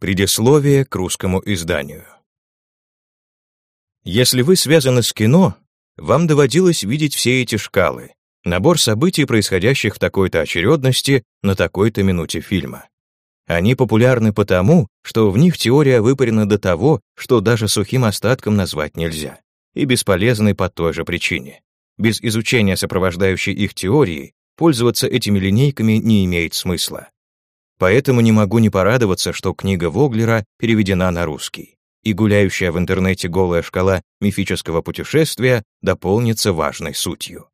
Предисловие к русскому изданию. Если вы связаны с кино, вам доводилось видеть все эти шкалы, набор событий, происходящих в такой-то очередности на такой-то минуте фильма. Они популярны потому, что в них теория выпарена до того, что даже сухим остатком назвать нельзя, и бесполезны по той же причине. Без изучения сопровождающей их теории пользоваться этими линейками не имеет смысла. Поэтому не могу не порадоваться, что книга Воглера переведена на русский, и гуляющая в интернете голая шкала мифического путешествия дополнится важной сутью.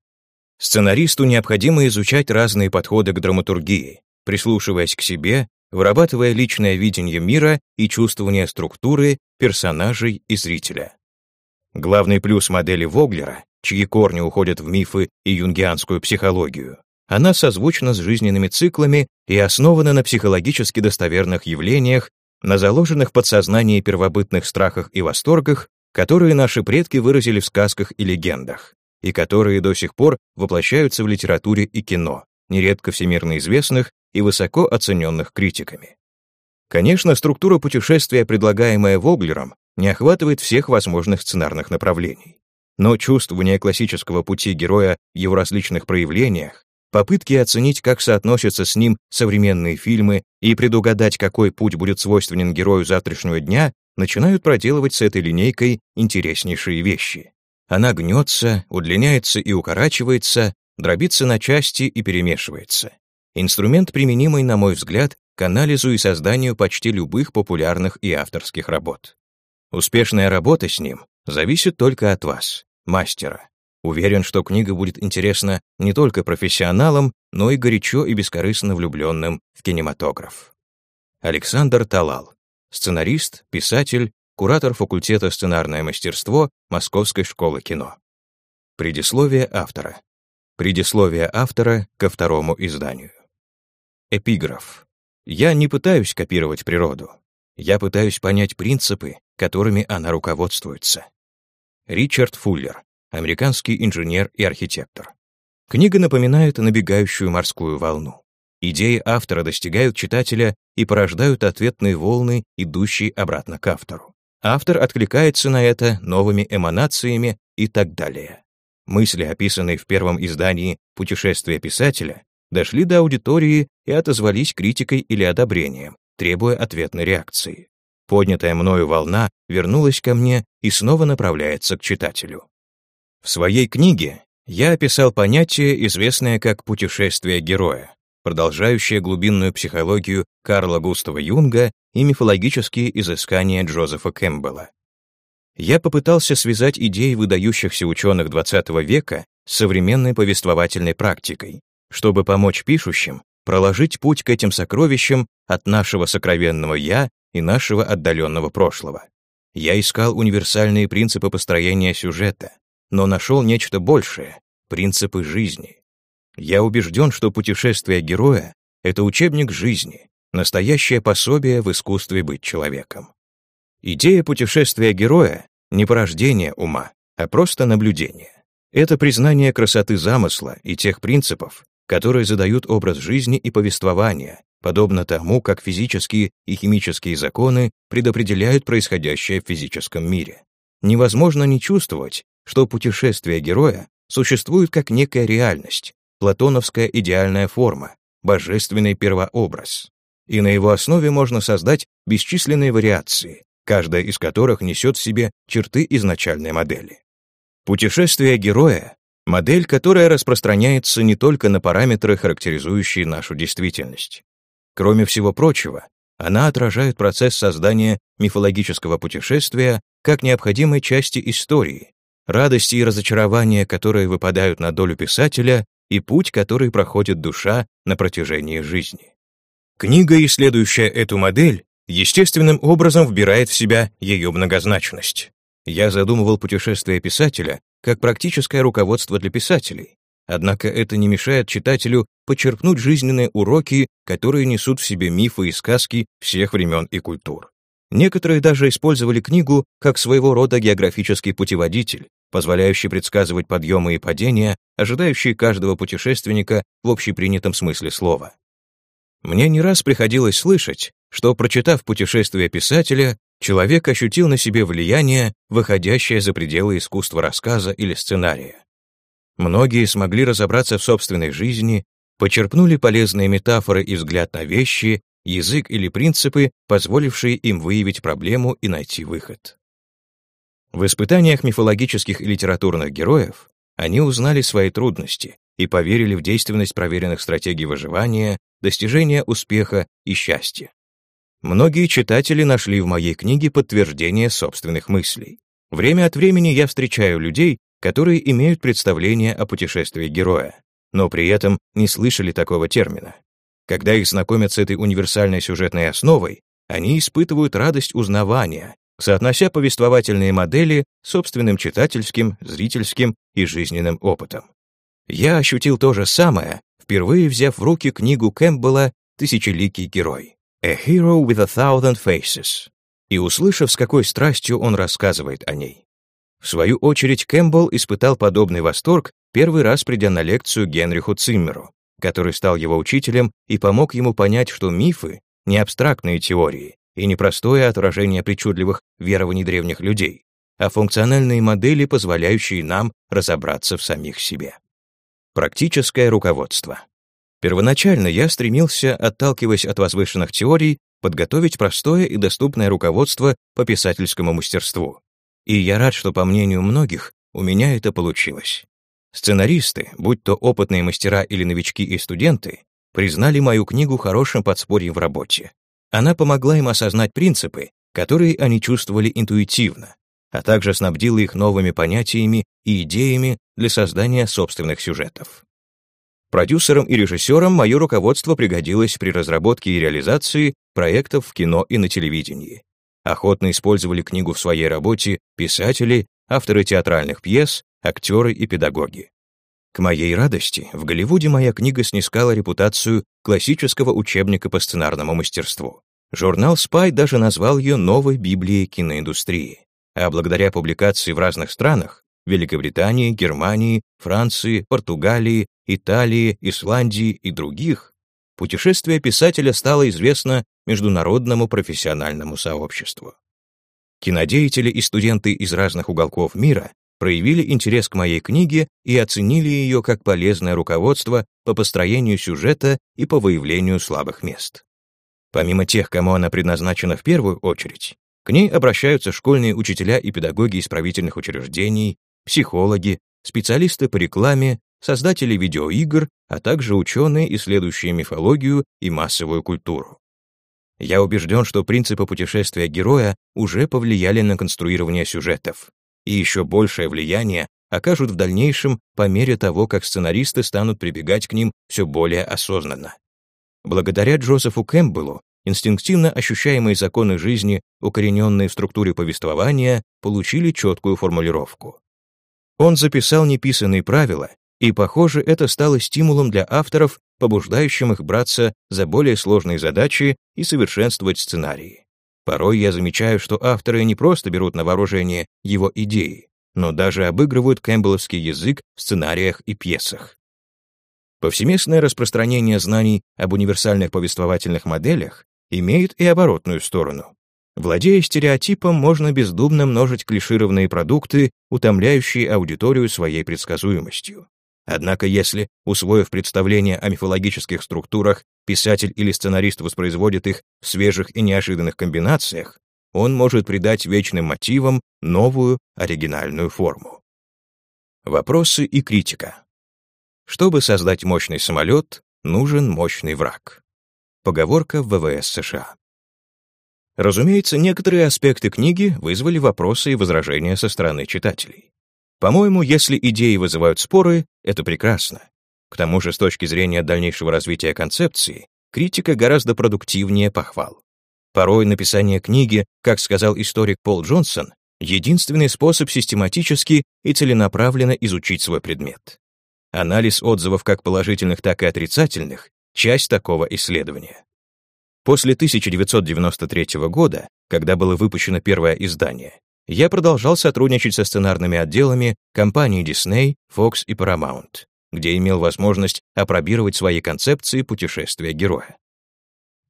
Сценаристу необходимо изучать разные подходы к драматургии, прислушиваясь к себе вырабатывая личное видение мира и чувствование структуры, персонажей и зрителя. Главный плюс модели Воглера, чьи корни уходят в мифы и юнгианскую психологию, она созвучна с жизненными циклами и основана на психологически достоверных явлениях, на заложенных подсознании первобытных страхах и восторгах, которые наши предки выразили в сказках и легендах, и которые до сих пор воплощаются в литературе и кино, нередко всемирно известных и высоко оцененных критиками. Конечно, структура путешествия, предлагаемая Воглером, не охватывает всех возможных сценарных направлений. Но чувствование классического пути героя в его различных проявлениях, попытки оценить, как соотносятся с ним современные фильмы и предугадать, какой путь будет свойственен герою завтрашнего дня, начинают проделывать с этой линейкой интереснейшие вещи. Она гнется, удлиняется и укорачивается, дробится на части и перемешивается. Инструмент, применимый, на мой взгляд, к анализу и созданию почти любых популярных и авторских работ. Успешная работа с ним зависит только от вас, мастера. Уверен, что книга будет интересна не только профессионалам, но и горячо и бескорыстно влюбленным в кинематограф. Александр Талал, сценарист, писатель, куратор факультета сценарное мастерство Московской школы кино. Предисловие автора. Предисловие автора ко второму изданию. Эпиграф. Я не пытаюсь копировать природу. Я пытаюсь понять принципы, которыми она руководствуется. Ричард Фуллер, американский инженер и архитектор. Книга напоминает набегающую морскую волну. Идеи автора достигают читателя и порождают ответные волны, идущие обратно к автору. Автор откликается на это новыми эманациями и так далее. Мысли, описанные в первом издании «Путешествие писателя», дошли до аудитории и отозвались критикой или одобрением, требуя ответной реакции. Поднятая мною волна вернулась ко мне и снова направляется к читателю. В своей книге я описал понятие, известное как «путешествие героя», продолжающее глубинную психологию Карла Густава Юнга и мифологические изыскания Джозефа Кэмпбелла. Я попытался связать идеи выдающихся ученых XX века с современной повествовательной практикой, чтобы помочь пишущим проложить путь к этим сокровищам от нашего сокровенного «я» и нашего отдаленного прошлого. Я искал универсальные принципы построения сюжета, но нашел нечто большее — принципы жизни. Я убежден, что путешествие героя — это учебник жизни, настоящее пособие в искусстве быть человеком. Идея путешествия героя — не порождение ума, а просто наблюдение. Это признание красоты замысла и тех принципов, которые задают образ жизни и повествования, подобно тому, как физические и химические законы предопределяют происходящее в физическом мире. Невозможно не чувствовать, что путешествие героя существует как некая реальность, платоновская идеальная форма, божественный первообраз. И на его основе можно создать бесчисленные вариации, каждая из которых несет в себе черты изначальной модели. Путешествие героя Модель, которая распространяется не только на параметры, характеризующие нашу действительность. Кроме всего прочего, она отражает процесс создания мифологического путешествия как необходимой части истории, радости и разочарования, которые выпадают на долю писателя, и путь, который проходит душа на протяжении жизни. Книга, исследующая эту модель, естественным образом вбирает в себя ее многозначность. Я задумывал путешествие писателя как практическое руководство для писателей. Однако это не мешает читателю почерпнуть жизненные уроки, которые несут в себе мифы и сказки всех времен и культур. Некоторые даже использовали книгу как своего рода географический путеводитель, позволяющий предсказывать подъемы и падения, ожидающие каждого путешественника в общепринятом смысле слова. Мне не раз приходилось слышать, что, прочитав «Путешествие писателя», человек ощутил на себе влияние, выходящее за пределы искусства рассказа или сценария. Многие смогли разобраться в собственной жизни, почерпнули полезные метафоры и взгляд на вещи, язык или принципы, позволившие им выявить проблему и найти выход. В испытаниях мифологических и литературных героев они узнали свои трудности и поверили в действенность проверенных стратегий выживания, достижения успеха и счастья. Многие читатели нашли в моей книге подтверждение собственных мыслей. Время от времени я встречаю людей, которые имеют представление о путешествии героя, но при этом не слышали такого термина. Когда их знакомят с этой универсальной сюжетной основой, они испытывают радость узнавания, соотнося повествовательные модели с собственным читательским, зрительским и жизненным опытом. Я ощутил то же самое, впервые взяв в руки книгу Кэмпбелла «Тысячеликий герой» «A Hero with a Thousand Faces» и услышав, с какой страстью он рассказывает о ней. В свою очередь, Кэмпбелл испытал подобный восторг, первый раз придя на лекцию Генриху Циммеру, который стал его учителем и помог ему понять, что мифы — не абстрактные теории и не простое отражение причудливых верований древних людей, а функциональные модели, позволяющие нам разобраться в самих себе. Практическое руководство. Первоначально я стремился, отталкиваясь от возвышенных теорий, подготовить простое и доступное руководство по писательскому мастерству. И я рад, что, по мнению многих, у меня это получилось. Сценаристы, будь то опытные мастера или новички и студенты, признали мою книгу хорошим подспорьем в работе. Она помогла им осознать принципы, которые они чувствовали интуитивно, а также снабдила их новыми понятиями и идеями для создания собственных сюжетов. Продюсерам и режиссерам мое руководство пригодилось при разработке и реализации проектов в кино и на телевидении. Охотно использовали книгу в своей работе писатели, авторы театральных пьес, актеры и педагоги. К моей радости, в Голливуде моя книга снискала репутацию классического учебника по сценарному мастерству. Журнал Spy даже назвал ее новой Библией киноиндустрии а благодаря публикации в разных странах Великобритании, Германии, Франции, Португалии, Италии, Исландии и других, путешествие писателя стало известно международному профессиональному сообществу. Кинодеятели и студенты из разных уголков мира проявили интерес к моей книге и оценили ее как полезное руководство по построению сюжета и по выявлению слабых мест. Помимо тех, кому она предназначена в первую очередь, к ней обращаются школьные учителя и педагоги исправительных учреждений, психологи, специалисты по рекламе, создатели видеоигр, а также ученые, исследующие мифологию и массовую культуру. Я убежден, что принципы путешествия героя уже повлияли на конструирование сюжетов, и еще большее влияние окажут в дальнейшем по мере того, как сценаристы станут прибегать к ним все более осознанно. Благодаря Джозефу Кэмпбеллу инстинктивно ощущаемые законы жизни, укорененные в структуре повествования, получили четкую формулировку. Он записал неписанные правила, и, похоже, это стало стимулом для авторов, побуждающим их браться за более сложные задачи и совершенствовать сценарии. Порой я замечаю, что авторы не просто берут на вооружение его идеи, но даже обыгрывают кэмпбелловский язык в сценариях и пьесах. Повсеместное распространение знаний об универсальных повествовательных моделях имеет и оборотную сторону. Владея стереотипом, можно бездумно множить клишированные продукты, утомляющие аудиторию своей предсказуемостью. Однако если, усвоив представление о мифологических структурах, писатель или сценарист воспроизводит их в свежих и неожиданных комбинациях, он может придать вечным мотивам новую, оригинальную форму. Вопросы и критика. Чтобы создать мощный самолет, нужен мощный враг. Поговорка в ВВС США. Разумеется, некоторые аспекты книги вызвали вопросы и возражения со стороны читателей. По-моему, если идеи вызывают споры, это прекрасно. К тому же, с точки зрения дальнейшего развития концепции, критика гораздо продуктивнее похвал. Порой написание книги, как сказал историк Пол Джонсон, единственный способ систематически и целенаправленно изучить свой предмет. Анализ отзывов как положительных, так и отрицательных часть такого исследования. После 1993 года, когда было выпущено первое издание, я продолжал сотрудничать со сценарными отделами компаний Disney, Fox и Paramount, где имел возможность опробировать свои концепции путешествия героя.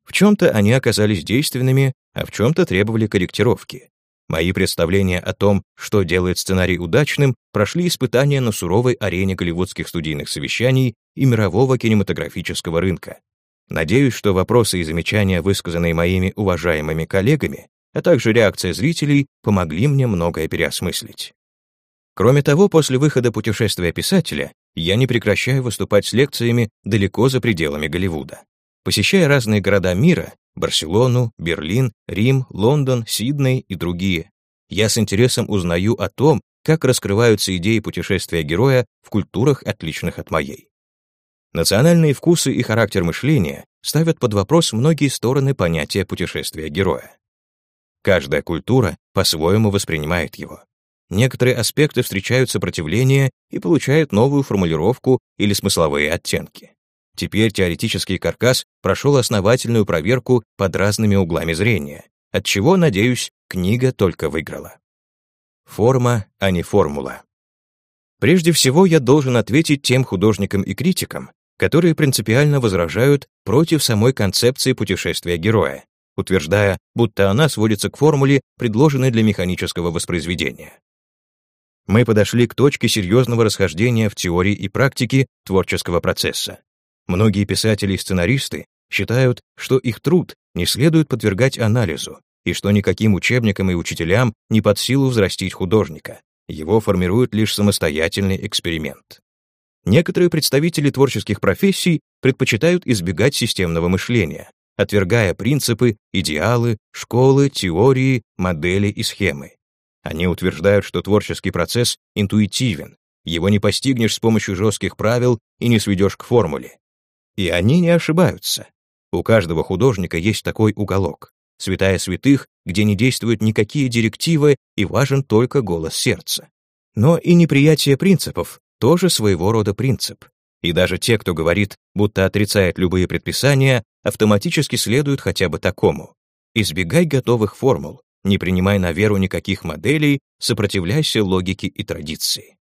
В чем-то они оказались действенными, а в чем-то требовали корректировки. Мои представления о том, что делает сценарий удачным, прошли испытания на суровой арене голливудских студийных совещаний и мирового кинематографического рынка. Надеюсь, что вопросы и замечания, высказанные моими уважаемыми коллегами, а также реакция зрителей, помогли мне многое переосмыслить. Кроме того, после выхода «Путешествия писателя» я не прекращаю выступать с лекциями далеко за пределами Голливуда. Посещая разные города мира, Барселону, Берлин, Рим, Лондон, Сидней и другие. Я с интересом узнаю о том, как раскрываются идеи путешествия героя в культурах, отличных от моей. Национальные вкусы и характер мышления ставят под вопрос многие стороны понятия путешествия героя. Каждая культура по-своему воспринимает его. Некоторые аспекты встречают сопротивление и получают новую формулировку или смысловые оттенки. Теперь теоретический каркас прошел основательную проверку под разными углами зрения, от чего, надеюсь, книга только выиграла. Форма, а не формула. Прежде всего, я должен ответить тем художникам и критикам, которые принципиально возражают против самой концепции путешествия героя, утверждая, будто она сводится к формуле, предложенной для механического воспроизведения. Мы подошли к точке серьезного расхождения в теории и практике творческого процесса. Многие писатели и сценаристы считают, что их труд не следует подвергать анализу, и что никаким учебникам и учителям не под силу взрастить художника. Его формирует лишь самостоятельный эксперимент. Некоторые представители творческих профессий предпочитают избегать системного мышления, отвергая принципы, идеалы, школы, теории, модели и схемы. Они утверждают, что творческий процесс интуитивен, его не постигнешь с помощью жестких правил и не сведешь к формуле. И они не ошибаются. У каждого художника есть такой уголок, святая святых, где не действуют никакие директивы и важен только голос сердца. Но и неприятие принципов тоже своего рода принцип. И даже те, кто говорит, будто отрицает любые предписания, автоматически следуют хотя бы такому. Избегай готовых формул, не принимай на веру никаких моделей, сопротивляйся логике и традиции.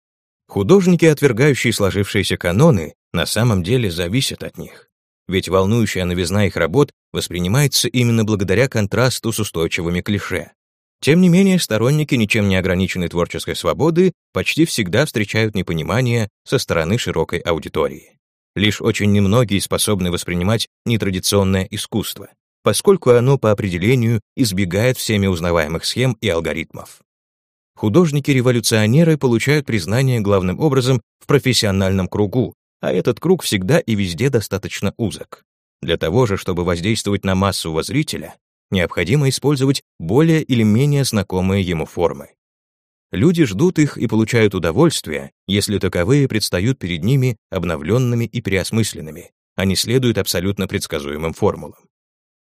Художники, отвергающие сложившиеся каноны, на самом деле зависят от них. Ведь волнующая новизна их работ воспринимается именно благодаря контрасту с устойчивыми клише. Тем не менее, сторонники ничем не ограниченной творческой свободы почти всегда встречают непонимание со стороны широкой аудитории. Лишь очень немногие способны воспринимать нетрадиционное искусство, поскольку оно по определению избегает всеми узнаваемых схем и алгоритмов. Художники-революционеры получают признание главным образом в профессиональном кругу, а этот круг всегда и везде достаточно узок. Для того же, чтобы воздействовать на массового зрителя, необходимо использовать более или менее знакомые ему формы. Люди ждут их и получают удовольствие, если таковые предстают перед ними обновленными и переосмысленными, а не следуют абсолютно предсказуемым формулам.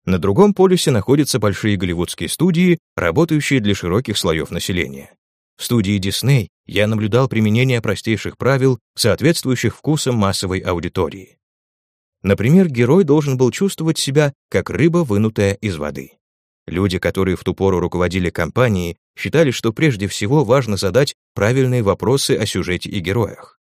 На другом полюсе находятся большие голливудские студии, работающие для широких слоев населения. В студии Disney я наблюдал применение простейших правил, соответствующих вкусам массовой аудитории. Например, герой должен был чувствовать себя как рыба, вынутая из воды. Люди, которые в ту пору руководили компанией, считали, что прежде всего важно задать правильные вопросы о сюжете и героях.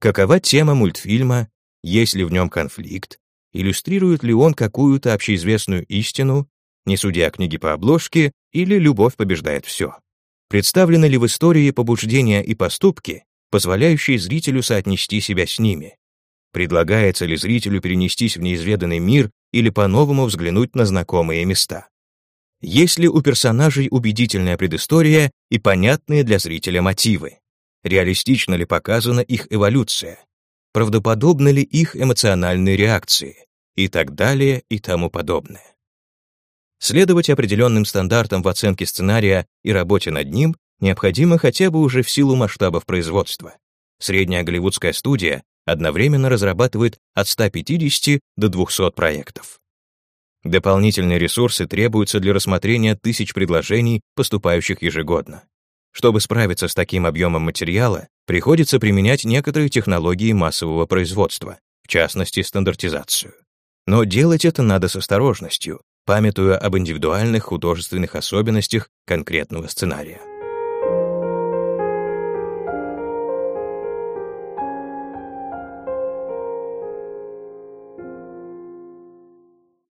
Какова тема мультфильма, есть ли в нем конфликт, иллюстрирует ли он какую-то общеизвестную истину, не судя книги по обложке или любовь побеждает все. Представлены ли в истории побуждения и поступки, позволяющие зрителю соотнести себя с ними? Предлагается ли зрителю перенестись в неизведанный мир или по-новому взглянуть на знакомые места? Есть ли у персонажей убедительная предыстория и понятные для зрителя мотивы? Реалистично ли показана их эволюция? Правдоподобны ли их эмоциональные реакции? И так далее и тому подобное. Следовать определенным стандартам в оценке сценария и работе над ним необходимо хотя бы уже в силу масштабов производства. Средняя голливудская студия одновременно разрабатывает от 150 до 200 проектов. Дополнительные ресурсы требуются для рассмотрения тысяч предложений, поступающих ежегодно. Чтобы справиться с таким объемом материала, приходится применять некоторые технологии массового производства, в частности, стандартизацию. Но делать это надо с осторожностью, памятуя об индивидуальных художественных особенностях конкретного сценария.